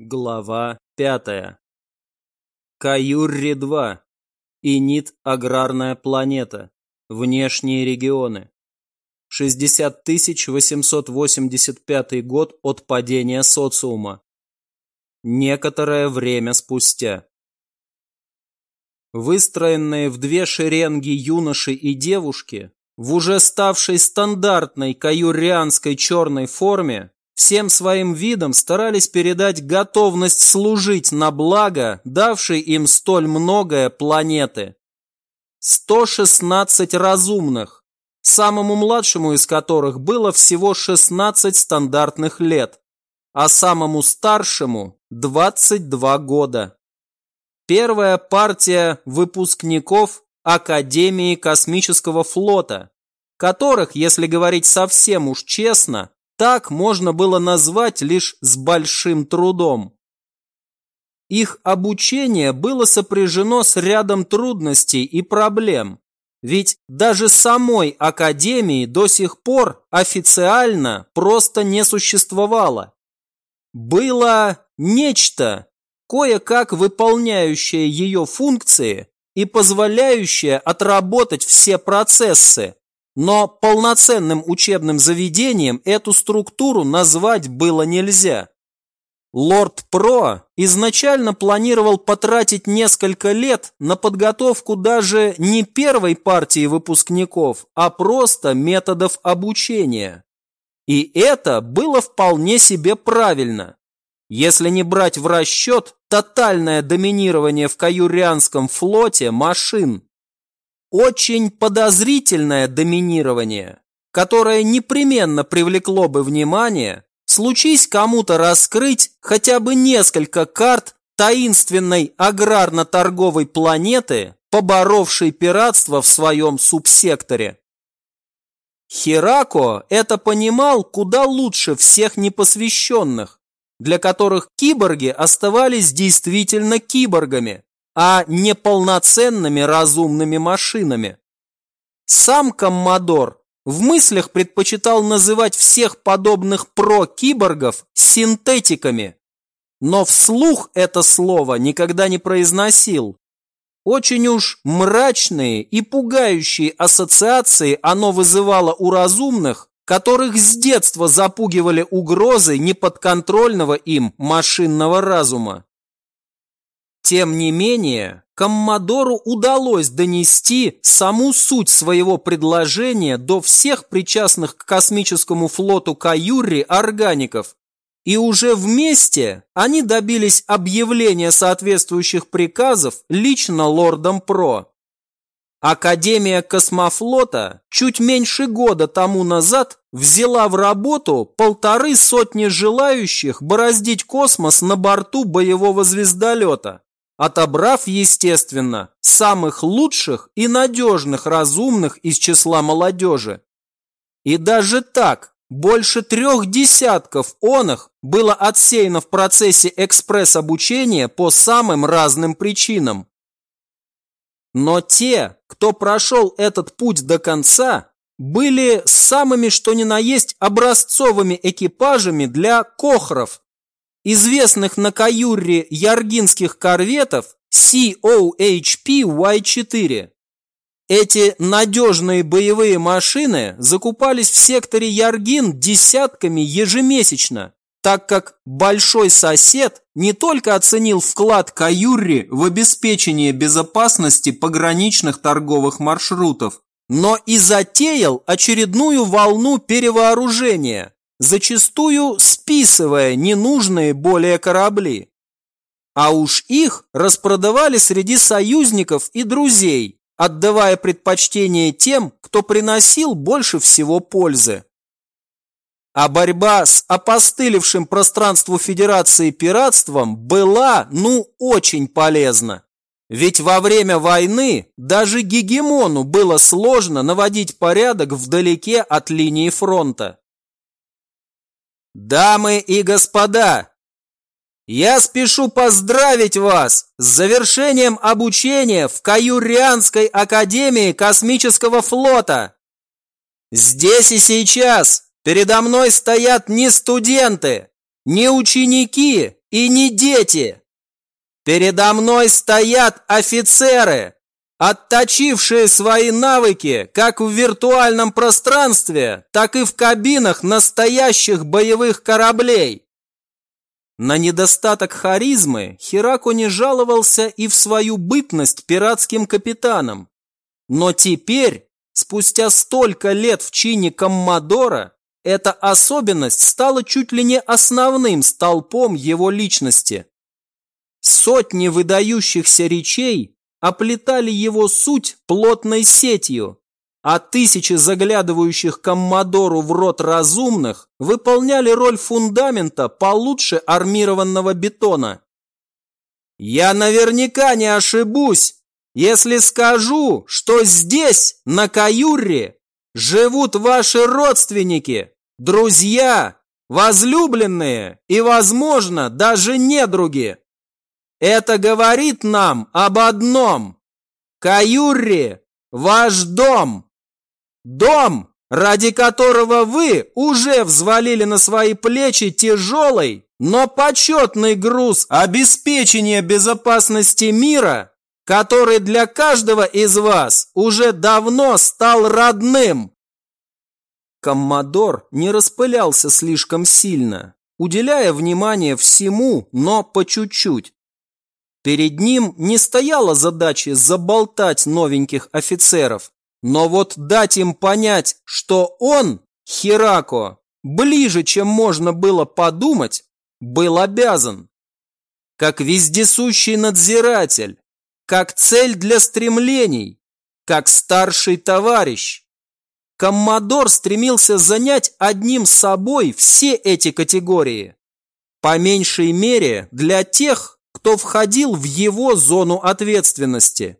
Глава пятая. Каюрри-2. Инит аграрная планета. Внешние регионы. 60 885 год от падения социума. Некоторое время спустя. Выстроенные в две шеренги юноши и девушки, в уже ставшей стандартной каюрианской черной форме, всем своим видом старались передать готовность служить на благо, давшей им столь многое планеты. 116 разумных, самому младшему из которых было всего 16 стандартных лет, а самому старшему 22 года. Первая партия выпускников Академии космического флота, которых, если говорить совсем уж честно, так можно было назвать лишь с большим трудом. Их обучение было сопряжено с рядом трудностей и проблем, ведь даже самой Академии до сих пор официально просто не существовало. Было нечто, кое-как выполняющее ее функции и позволяющее отработать все процессы, но полноценным учебным заведением эту структуру назвать было нельзя. Лорд Про изначально планировал потратить несколько лет на подготовку даже не первой партии выпускников, а просто методов обучения. И это было вполне себе правильно. Если не брать в расчет тотальное доминирование в каюрианском флоте машин, очень подозрительное доминирование, которое непременно привлекло бы внимание, случись кому-то раскрыть хотя бы несколько карт таинственной аграрно-торговой планеты, поборовшей пиратство в своем субсекторе. Херако это понимал куда лучше всех непосвященных, для которых киборги оставались действительно киборгами, а не полноценными разумными машинами. Сам Коммодор в мыслях предпочитал называть всех подобных про-киборгов синтетиками, но вслух это слово никогда не произносил. Очень уж мрачные и пугающие ассоциации оно вызывало у разумных, которых с детства запугивали угрозы неподконтрольного им машинного разума. Тем не менее, Коммодору удалось донести саму суть своего предложения до всех причастных к космическому флоту Каюри органиков, и уже вместе они добились объявления соответствующих приказов лично лордом Про. Академия космофлота чуть меньше года тому назад взяла в работу полторы сотни желающих бороздить космос на борту боевого звездолета отобрав, естественно, самых лучших и надежных разумных из числа молодежи. И даже так, больше трех десятков оных было отсеяно в процессе экспресс-обучения по самым разным причинам. Но те, кто прошел этот путь до конца, были самыми что ни на есть образцовыми экипажами для кохров, известных на каюре яргинских корветов COHP-Y4. Эти надежные боевые машины закупались в секторе Яргин десятками ежемесячно, так как большой сосед не только оценил вклад Каюрри в обеспечение безопасности пограничных торговых маршрутов, но и затеял очередную волну перевооружения, зачастую списывая ненужные более корабли. А уж их распродавали среди союзников и друзей, отдавая предпочтение тем, кто приносил больше всего пользы. А борьба с опостылевшим пространству Федерации пиратством была, ну, очень полезна. Ведь во время войны даже гегемону было сложно наводить порядок вдалеке от линии фронта. Дамы и господа, я спешу поздравить вас с завершением обучения в Каюрианской академии космического флота. Здесь и сейчас передо мной стоят не студенты, не ученики и не дети. Передо мной стоят офицеры, отточившие свои навыки как в виртуальном пространстве, так и в кабинах настоящих боевых кораблей. На недостаток харизмы Херако не жаловался и в свою бытность пиратским капитаном. Но теперь, спустя столько лет в чине коммодора, эта особенность стала чуть ли не основным столпом его личности. Сотни выдающихся речей оплетали его суть плотной сетью, а тысячи заглядывающих коммодору в рот разумных выполняли роль фундамента получше армированного бетона. Я наверняка не ошибусь, если скажу, что здесь, на Каюрре, живут ваши родственники, друзья, возлюбленные и, возможно, даже недруги. Это говорит нам об одном. Каюрри – ваш дом. Дом, ради которого вы уже взвалили на свои плечи тяжелый, но почетный груз обеспечения безопасности мира, который для каждого из вас уже давно стал родным. Коммодор не распылялся слишком сильно, уделяя внимание всему, но по чуть-чуть. Перед ним не стояла задача заболтать новеньких офицеров, но вот дать им понять, что он, Хирако, ближе, чем можно было подумать, был обязан. Как вездесущий надзиратель, как цель для стремлений, как старший товарищ. Коммодор стремился занять одним собой все эти категории. По меньшей мере для тех, кто входил в его зону ответственности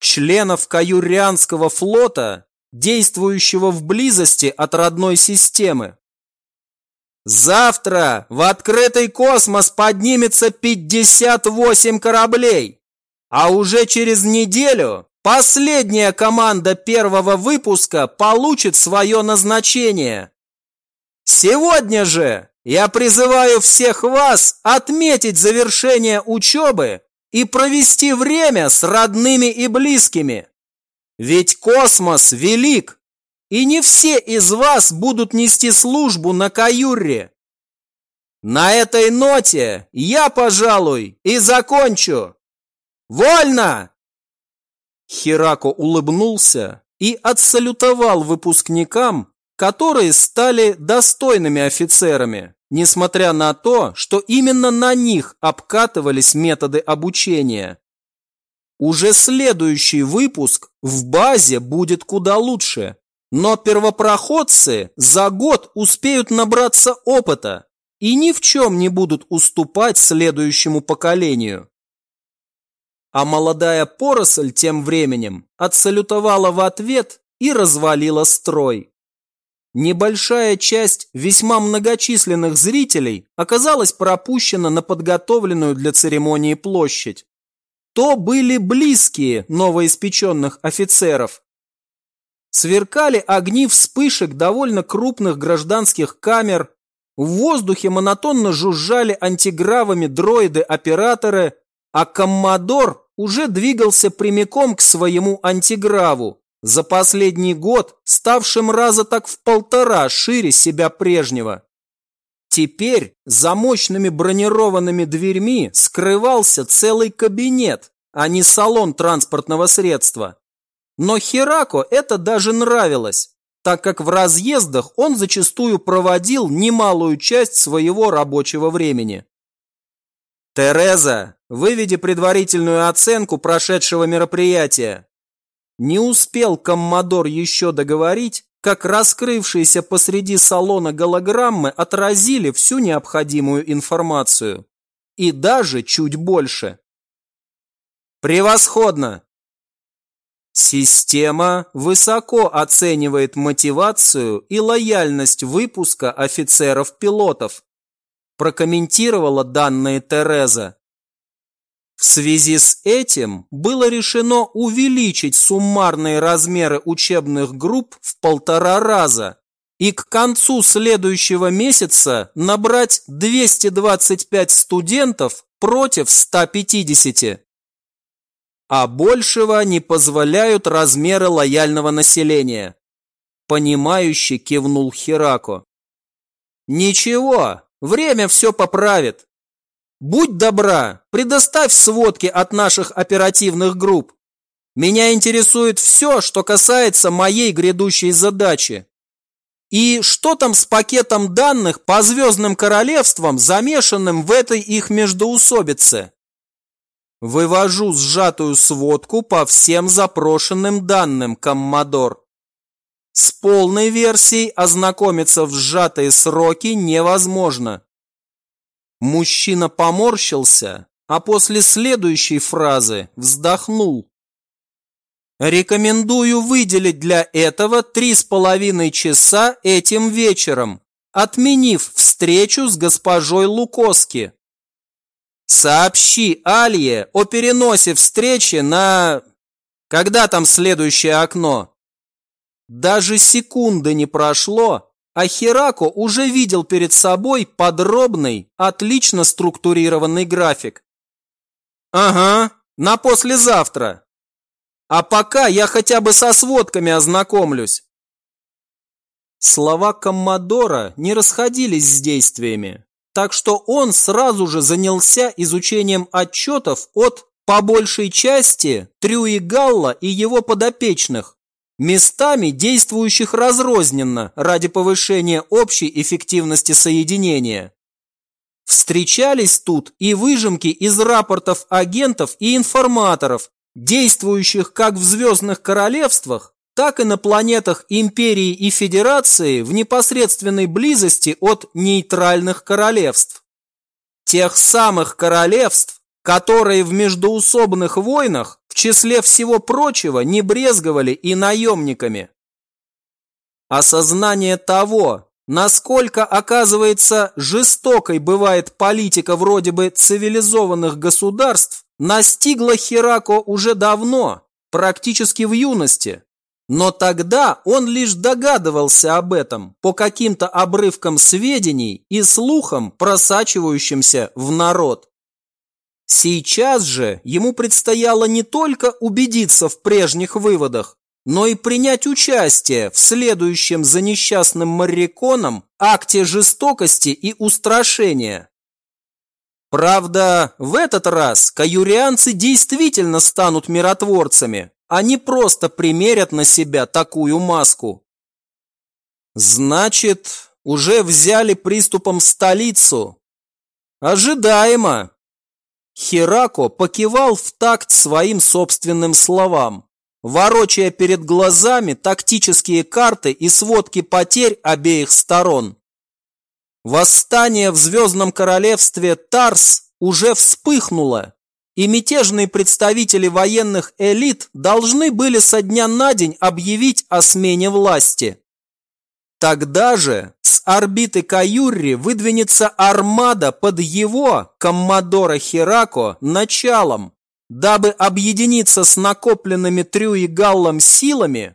членов Каюрианского флота, действующего в близости от родной системы. Завтра в открытый космос поднимется 58 кораблей, а уже через неделю последняя команда первого выпуска получит свое назначение. Сегодня же я призываю всех вас отметить завершение учебы и провести время с родными и близкими. Ведь космос велик, и не все из вас будут нести службу на Каюрре. На этой ноте я, пожалуй, и закончу. Вольно! Хирако улыбнулся и отсалютовал выпускникам, которые стали достойными офицерами несмотря на то, что именно на них обкатывались методы обучения. Уже следующий выпуск в базе будет куда лучше, но первопроходцы за год успеют набраться опыта и ни в чем не будут уступать следующему поколению. А молодая поросль тем временем отсалютовала в ответ и развалила строй. Небольшая часть весьма многочисленных зрителей оказалась пропущена на подготовленную для церемонии площадь. То были близкие новоиспеченных офицеров. Сверкали огни вспышек довольно крупных гражданских камер, в воздухе монотонно жужжали антигравами дроиды-операторы, а Коммодор уже двигался прямиком к своему антиграву, за последний год ставшим раза так в полтора шире себя прежнего. Теперь за мощными бронированными дверьми скрывался целый кабинет, а не салон транспортного средства. Но Херако это даже нравилось, так как в разъездах он зачастую проводил немалую часть своего рабочего времени. «Тереза, выведи предварительную оценку прошедшего мероприятия», не успел Коммодор еще договорить, как раскрывшиеся посреди салона голограммы отразили всю необходимую информацию. И даже чуть больше. Превосходно! Система высоко оценивает мотивацию и лояльность выпуска офицеров-пилотов, прокомментировала данные Тереза. В связи с этим было решено увеличить суммарные размеры учебных групп в полтора раза и к концу следующего месяца набрать 225 студентов против 150. А большего не позволяют размеры лояльного населения. Понимающе кивнул Хирако. Ничего, время все поправит. Будь добра, предоставь сводки от наших оперативных групп. Меня интересует все, что касается моей грядущей задачи. И что там с пакетом данных по звездным королевствам, замешанным в этой их междоусобице? Вывожу сжатую сводку по всем запрошенным данным, коммодор. С полной версией ознакомиться в сжатые сроки невозможно. Мужчина поморщился, а после следующей фразы вздохнул. Рекомендую выделить для этого три с половиной часа этим вечером, отменив встречу с госпожой Лукоски. Сообщи Алье о переносе встречи на... Когда там следующее окно? Даже секунды не прошло, а Херако уже видел перед собой подробный, отлично структурированный график. Ага, на послезавтра. А пока я хотя бы со сводками ознакомлюсь. Слова Коммодора не расходились с действиями, так что он сразу же занялся изучением отчетов от, по большей части, Трюи Галла и его подопечных, местами действующих разрозненно ради повышения общей эффективности соединения. Встречались тут и выжимки из рапортов агентов и информаторов, действующих как в Звездных Королевствах, так и на планетах Империи и Федерации в непосредственной близости от нейтральных королевств. Тех самых королевств, которые в междоусобных войнах, числе всего прочего, не брезговали и наемниками. Осознание того, насколько, оказывается, жестокой бывает политика вроде бы цивилизованных государств, настигла Херако уже давно, практически в юности. Но тогда он лишь догадывался об этом по каким-то обрывкам сведений и слухам, просачивающимся в народ. Сейчас же ему предстояло не только убедиться в прежних выводах, но и принять участие в следующем за несчастным моряконом акте жестокости и устрашения. Правда, в этот раз каюрианцы действительно станут миротворцами, а не просто примерят на себя такую маску. Значит, уже взяли приступом столицу. Ожидаемо. Херако покивал в такт своим собственным словам, ворочая перед глазами тактические карты и сводки потерь обеих сторон. Восстание в Звездном Королевстве Тарс уже вспыхнуло, и мятежные представители военных элит должны были со дня на день объявить о смене власти. Тогда же с орбиты Каюрри выдвинется армада под его, коммодора Херако, началом, дабы объединиться с накопленными Трю и Галлом силами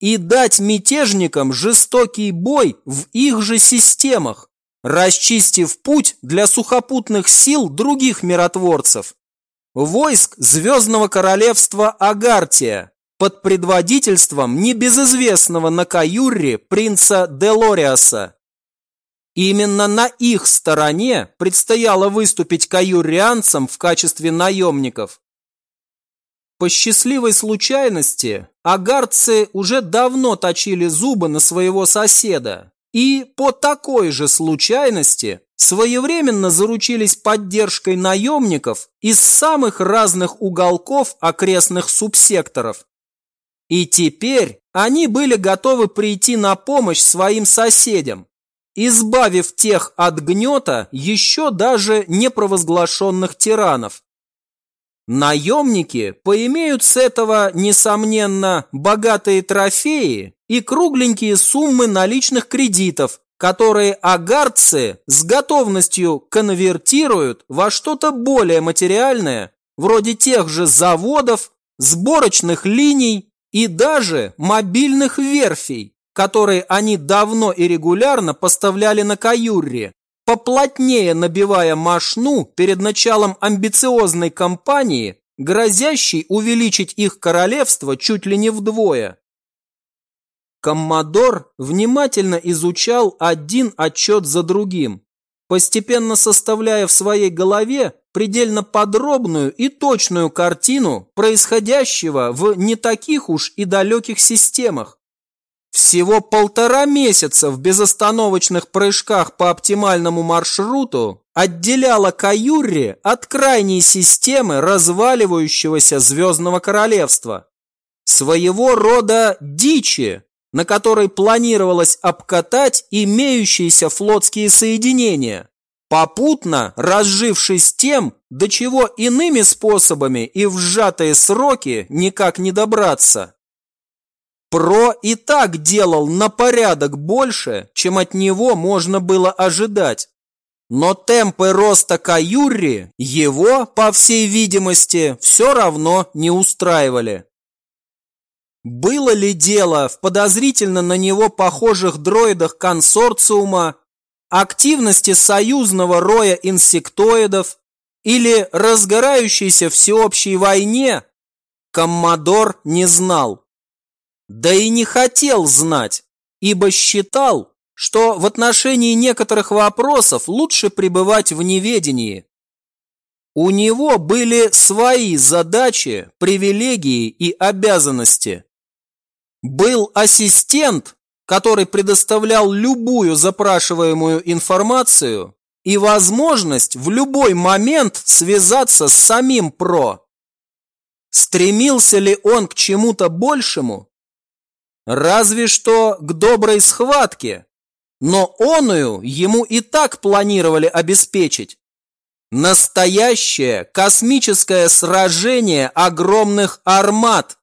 и дать мятежникам жестокий бой в их же системах, расчистив путь для сухопутных сил других миротворцев, войск Звездного Королевства Агартия под предводительством небезызвестного на Каюрре принца Делориаса. Именно на их стороне предстояло выступить каюрианцам в качестве наемников. По счастливой случайности агарцы уже давно точили зубы на своего соседа и по такой же случайности своевременно заручились поддержкой наемников из самых разных уголков окрестных субсекторов. И теперь они были готовы прийти на помощь своим соседям, избавив тех от гнета еще даже непровозглашенных тиранов. Наемники поимеют с этого, несомненно, богатые трофеи и кругленькие суммы наличных кредитов, которые агарцы с готовностью конвертируют во что-то более материальное, вроде тех же заводов, сборочных линий и даже мобильных верфей, которые они давно и регулярно поставляли на Каюрри, поплотнее набивая мошну перед началом амбициозной кампании, грозящей увеличить их королевство чуть ли не вдвое. Коммодор внимательно изучал один отчет за другим, постепенно составляя в своей голове предельно подробную и точную картину происходящего в не таких уж и далеких системах. Всего полтора месяца в безостановочных прыжках по оптимальному маршруту отделяло Каюрри от крайней системы разваливающегося Звездного Королевства. Своего рода дичи, на которой планировалось обкатать имеющиеся флотские соединения, попутно разжившись тем, до чего иными способами и в сжатые сроки никак не добраться. Про и так делал на порядок больше, чем от него можно было ожидать. Но темпы роста Каюрри его, по всей видимости, все равно не устраивали. Было ли дело в подозрительно на него похожих дроидах консорциума, активности союзного роя инсектоидов или разгорающейся всеобщей войне, Коммодор не знал. Да и не хотел знать, ибо считал, что в отношении некоторых вопросов лучше пребывать в неведении. У него были свои задачи, привилегии и обязанности. Был ассистент, который предоставлял любую запрашиваемую информацию и возможность в любой момент связаться с самим ПРО. Стремился ли он к чему-то большему? Разве что к доброй схватке, но оную ему и так планировали обеспечить. Настоящее космическое сражение огромных армат,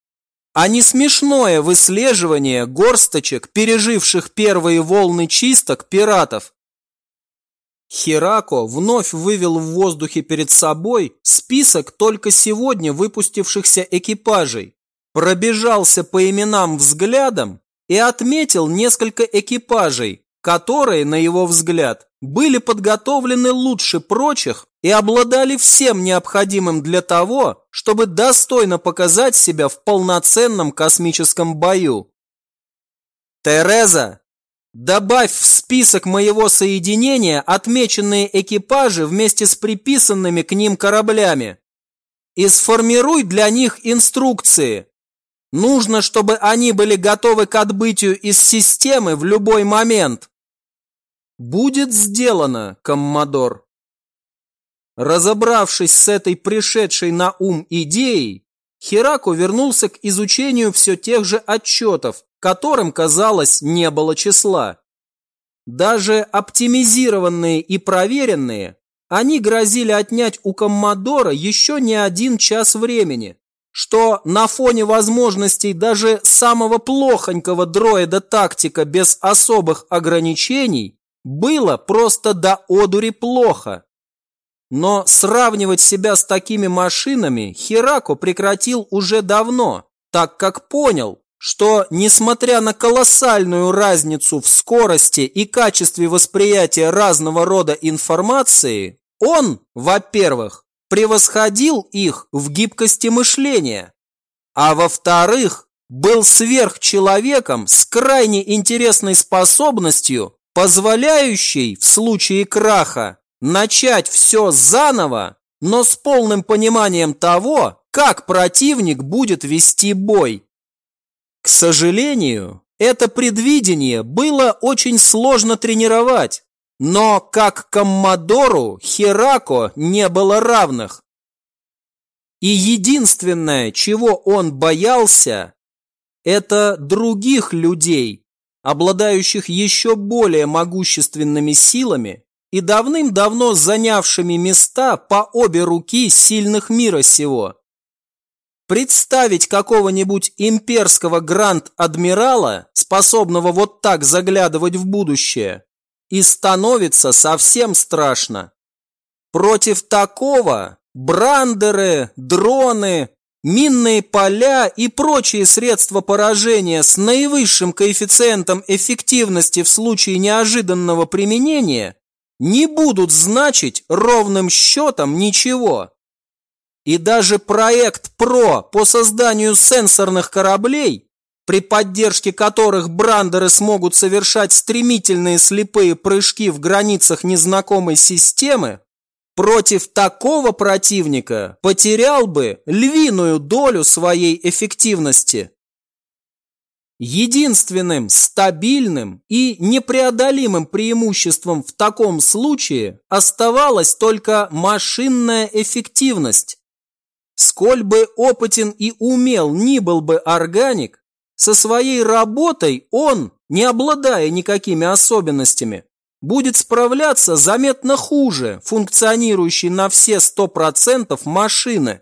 а не смешное выслеживание горсточек, переживших первые волны чисток пиратов. Херако вновь вывел в воздухе перед собой список только сегодня выпустившихся экипажей, пробежался по именам взглядом и отметил несколько экипажей, которые, на его взгляд, были подготовлены лучше прочих и обладали всем необходимым для того, чтобы достойно показать себя в полноценном космическом бою. Тереза, добавь в список моего соединения отмеченные экипажи вместе с приписанными к ним кораблями и сформируй для них инструкции, Нужно, чтобы они были готовы к отбытию из системы в любой момент. Будет сделано, коммодор. Разобравшись с этой пришедшей на ум идеей, Хераку вернулся к изучению все тех же отчетов, которым, казалось, не было числа. Даже оптимизированные и проверенные, они грозили отнять у Коммодора еще не один час времени что на фоне возможностей даже самого плохонького дроида-тактика без особых ограничений было просто до одури плохо. Но сравнивать себя с такими машинами Херако прекратил уже давно, так как понял, что, несмотря на колоссальную разницу в скорости и качестве восприятия разного рода информации, он, во-первых, превосходил их в гибкости мышления, а во-вторых, был сверхчеловеком с крайне интересной способностью, позволяющей в случае краха начать все заново, но с полным пониманием того, как противник будет вести бой. К сожалению, это предвидение было очень сложно тренировать, но как Коммодору Херако не было равных. И единственное, чего он боялся, это других людей, обладающих еще более могущественными силами и давным-давно занявшими места по обе руки сильных мира сего. Представить какого-нибудь имперского гранд-адмирала, способного вот так заглядывать в будущее, и становится совсем страшно. Против такого брандеры, дроны, минные поля и прочие средства поражения с наивысшим коэффициентом эффективности в случае неожиданного применения не будут значить ровным счетом ничего. И даже проект ПРО по созданию сенсорных кораблей, при поддержке которых брандеры смогут совершать стремительные слепые прыжки в границах незнакомой системы, против такого противника потерял бы львиную долю своей эффективности. Единственным стабильным и непреодолимым преимуществом в таком случае оставалась только машинная эффективность. Сколь бы опытен и умел ни был бы органик, со своей работой он, не обладая никакими особенностями, будет справляться заметно хуже функционирующей на все 100% машины.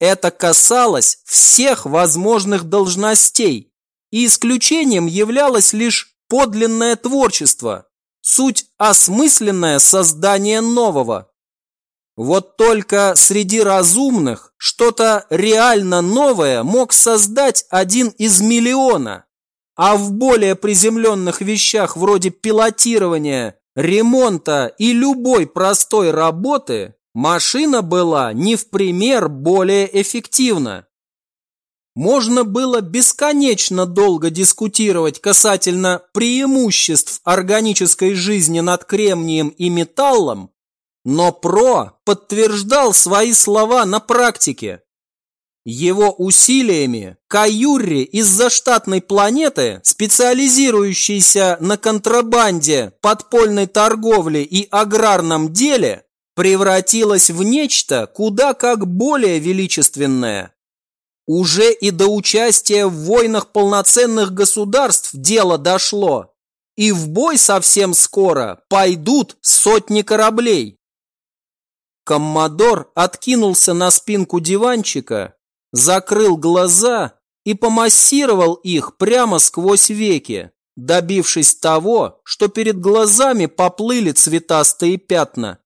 Это касалось всех возможных должностей, и исключением являлось лишь подлинное творчество, суть осмысленное создание нового. Вот только среди разумных что-то реально новое мог создать один из миллиона – а в более приземленных вещах вроде пилотирования, ремонта и любой простой работы машина была не в пример более эффективна. Можно было бесконечно долго дискутировать касательно преимуществ органической жизни над кремнием и металлом, но ПРО подтверждал свои слова на практике. Его усилиями Каюрри из заштатной планеты, специализирующейся на контрабанде, подпольной торговле и аграрном деле, превратилась в нечто куда как более величественное. Уже и до участия в войнах полноценных государств дело дошло, и в бой совсем скоро пойдут сотни кораблей. Коммодор откинулся на спинку диванчика закрыл глаза и помассировал их прямо сквозь веки, добившись того, что перед глазами поплыли цветастые пятна.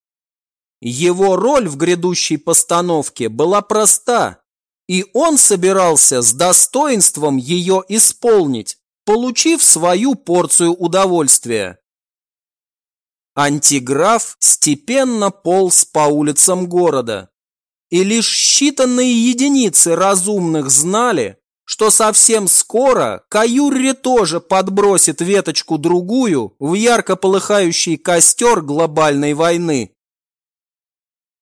Его роль в грядущей постановке была проста, и он собирался с достоинством ее исполнить, получив свою порцию удовольствия. Антиграф степенно полз по улицам города, и лишь считанные единицы разумных знали, что совсем скоро Каюрри тоже подбросит веточку другую в ярко полыхающий костер глобальной войны.